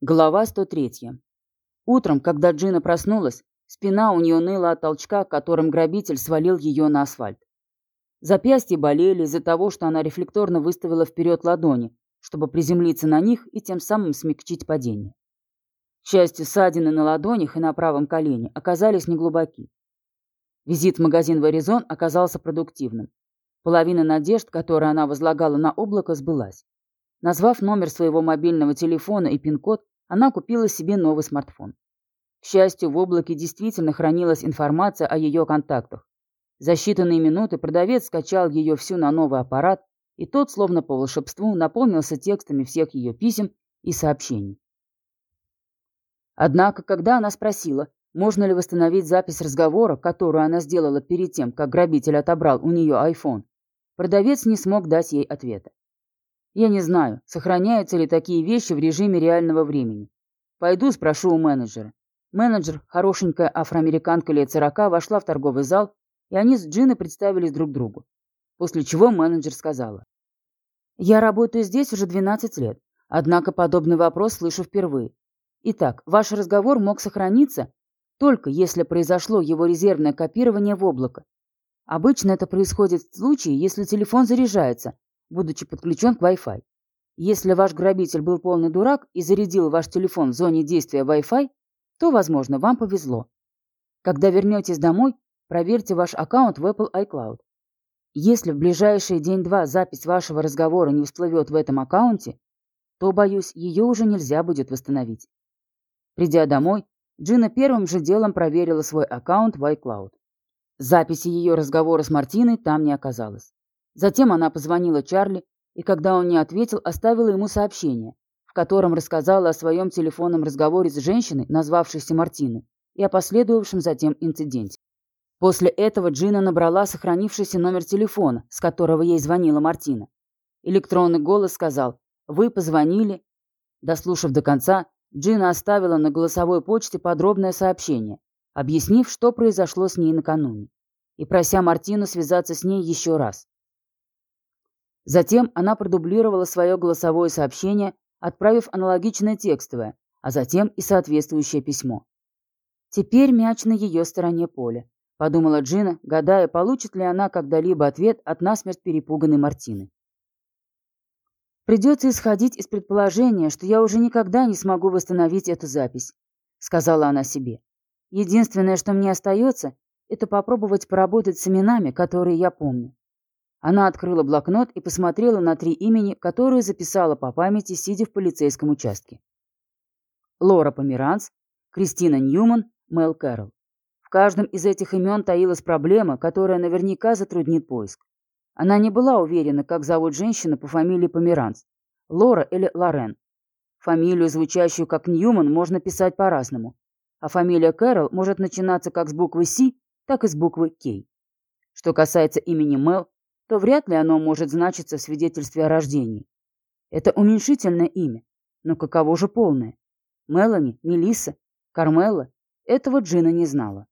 Глава 103. Утром, когда Джина проснулась, спина у нее ныла от толчка, которым грабитель свалил ее на асфальт. Запястья болели из-за того, что она рефлекторно выставила вперед ладони, чтобы приземлиться на них и тем самым смягчить падение. К счастью, ссадины на ладонях и на правом колене оказались неглубоки. Визит в магазин Verizon оказался продуктивным. Половина надежд, которые она возлагала на облако, сбылась. Назвав номер своего мобильного телефона и пин-код, она купила себе новый смартфон. К счастью, в облаке действительно хранилась информация о ее контактах. За считанные минуты продавец скачал ее всю на новый аппарат, и тот, словно по волшебству, наполнился текстами всех ее писем и сообщений. Однако, когда она спросила, можно ли восстановить запись разговора, которую она сделала перед тем, как грабитель отобрал у нее iPhone, продавец не смог дать ей ответа. Я не знаю, сохраняются ли такие вещи в режиме реального времени. Пойду спрошу у менеджера. Менеджер, хорошенькая афроамериканка лет сорока, вошла в торговый зал, и они с Джиной представились друг другу. После чего менеджер сказала. «Я работаю здесь уже 12 лет, однако подобный вопрос слышу впервые. Итак, ваш разговор мог сохраниться, только если произошло его резервное копирование в облако. Обычно это происходит в случае, если телефон заряжается, будучи подключен к Wi-Fi. Если ваш грабитель был полный дурак и зарядил ваш телефон в зоне действия Wi-Fi, то, возможно, вам повезло. Когда вернетесь домой, проверьте ваш аккаунт в Apple iCloud. Если в ближайший день-два запись вашего разговора не всплывет в этом аккаунте, то, боюсь, ее уже нельзя будет восстановить. Придя домой, Джина первым же делом проверила свой аккаунт в iCloud. Записи ее разговора с Мартиной там не оказалось. Затем она позвонила Чарли, и когда он не ответил, оставила ему сообщение, в котором рассказала о своем телефонном разговоре с женщиной, назвавшейся Мартиной, и о последовавшем затем инциденте. После этого Джина набрала сохранившийся номер телефона, с которого ей звонила Мартина. Электронный голос сказал «Вы позвонили». Дослушав до конца, Джина оставила на голосовой почте подробное сообщение, объяснив, что произошло с ней накануне, и прося Мартину связаться с ней еще раз. Затем она продублировала свое голосовое сообщение, отправив аналогичное текстовое, а затем и соответствующее письмо. «Теперь мяч на ее стороне поля», — подумала Джина, гадая, получит ли она когда-либо ответ от насмерть перепуганной Мартины. «Придется исходить из предположения, что я уже никогда не смогу восстановить эту запись», — сказала она себе. «Единственное, что мне остается, это попробовать поработать с именами, которые я помню. Она открыла блокнот и посмотрела на три имени, которые записала по памяти, сидя в полицейском участке. Лора Померанц, Кристина Ньюман, Мел Кэрролл. В каждом из этих имен таилась проблема, которая наверняка затруднит поиск. Она не была уверена, как зовут женщину по фамилии Померанц, Лора или Лорен. Фамилию, звучащую как Ньюман, можно писать по-разному, а фамилия Кэрролл может начинаться как с буквы «С», так и с буквы «К». Что касается имени Мел, то вряд ли оно может значиться в свидетельстве о рождении. Это уменьшительное имя, но каково же полное? Мелани, Мелисса, Кармела? Этого Джина не знала.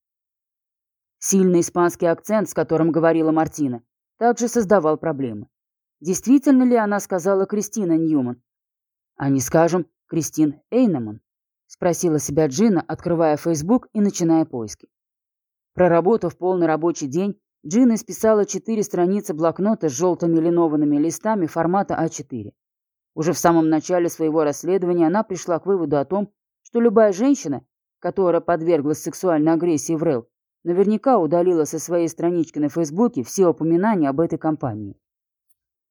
Сильный испанский акцент, с которым говорила Мартина, также создавал проблемы. Действительно ли она сказала Кристина Ньюман? А не скажем, Кристин Эйнеман? Спросила себя Джина, открывая Facebook и начиная поиски. Проработав полный рабочий день, Джина исписала четыре страницы блокнота с желтыми линованными листами формата А4. Уже в самом начале своего расследования она пришла к выводу о том, что любая женщина, которая подверглась сексуальной агрессии в РЭЛ, наверняка удалила со своей странички на Фейсбуке все упоминания об этой компании.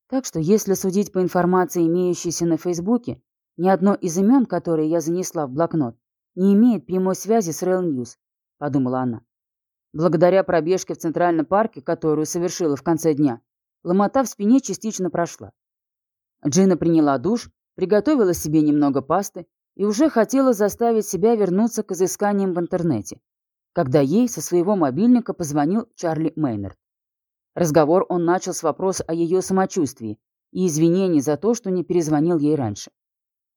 Так что, если судить по информации, имеющейся на Фейсбуке, ни одно из имен, которые я занесла в блокнот, не имеет прямой связи с Real News, подумала она. Благодаря пробежке в Центральном парке, которую совершила в конце дня, ломота в спине частично прошла. Джина приняла душ, приготовила себе немного пасты и уже хотела заставить себя вернуться к изысканиям в интернете, когда ей со своего мобильника позвонил Чарли Мейнард. Разговор он начал с вопроса о ее самочувствии и извинений за то, что не перезвонил ей раньше.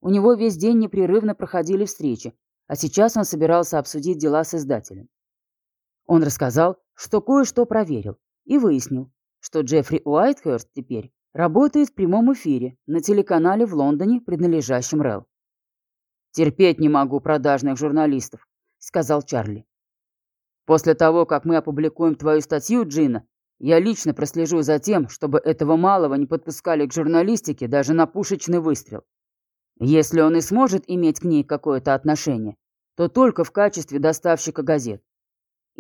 У него весь день непрерывно проходили встречи, а сейчас он собирался обсудить дела с издателем. Он рассказал, что кое-что проверил, и выяснил, что Джеффри Уайтхерст теперь работает в прямом эфире на телеканале в Лондоне, принадлежащем Рэл. «Терпеть не могу продажных журналистов», — сказал Чарли. «После того, как мы опубликуем твою статью, Джина, я лично прослежу за тем, чтобы этого малого не подпускали к журналистике даже на пушечный выстрел. Если он и сможет иметь к ней какое-то отношение, то только в качестве доставщика газет.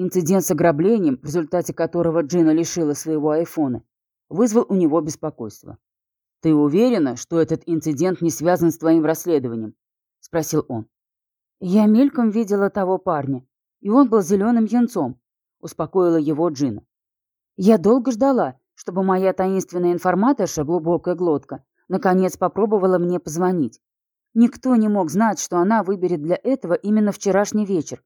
Инцидент с ограблением, в результате которого Джина лишила своего айфона, вызвал у него беспокойство. «Ты уверена, что этот инцидент не связан с твоим расследованием?» – спросил он. «Я мельком видела того парня, и он был зеленым юнцом», – успокоила его Джина. «Я долго ждала, чтобы моя таинственная информаторша, глубокая глотка, наконец попробовала мне позвонить. Никто не мог знать, что она выберет для этого именно вчерашний вечер.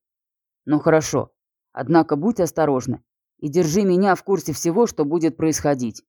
Ну хорошо, однако будь осторожна и держи меня в курсе всего, что будет происходить.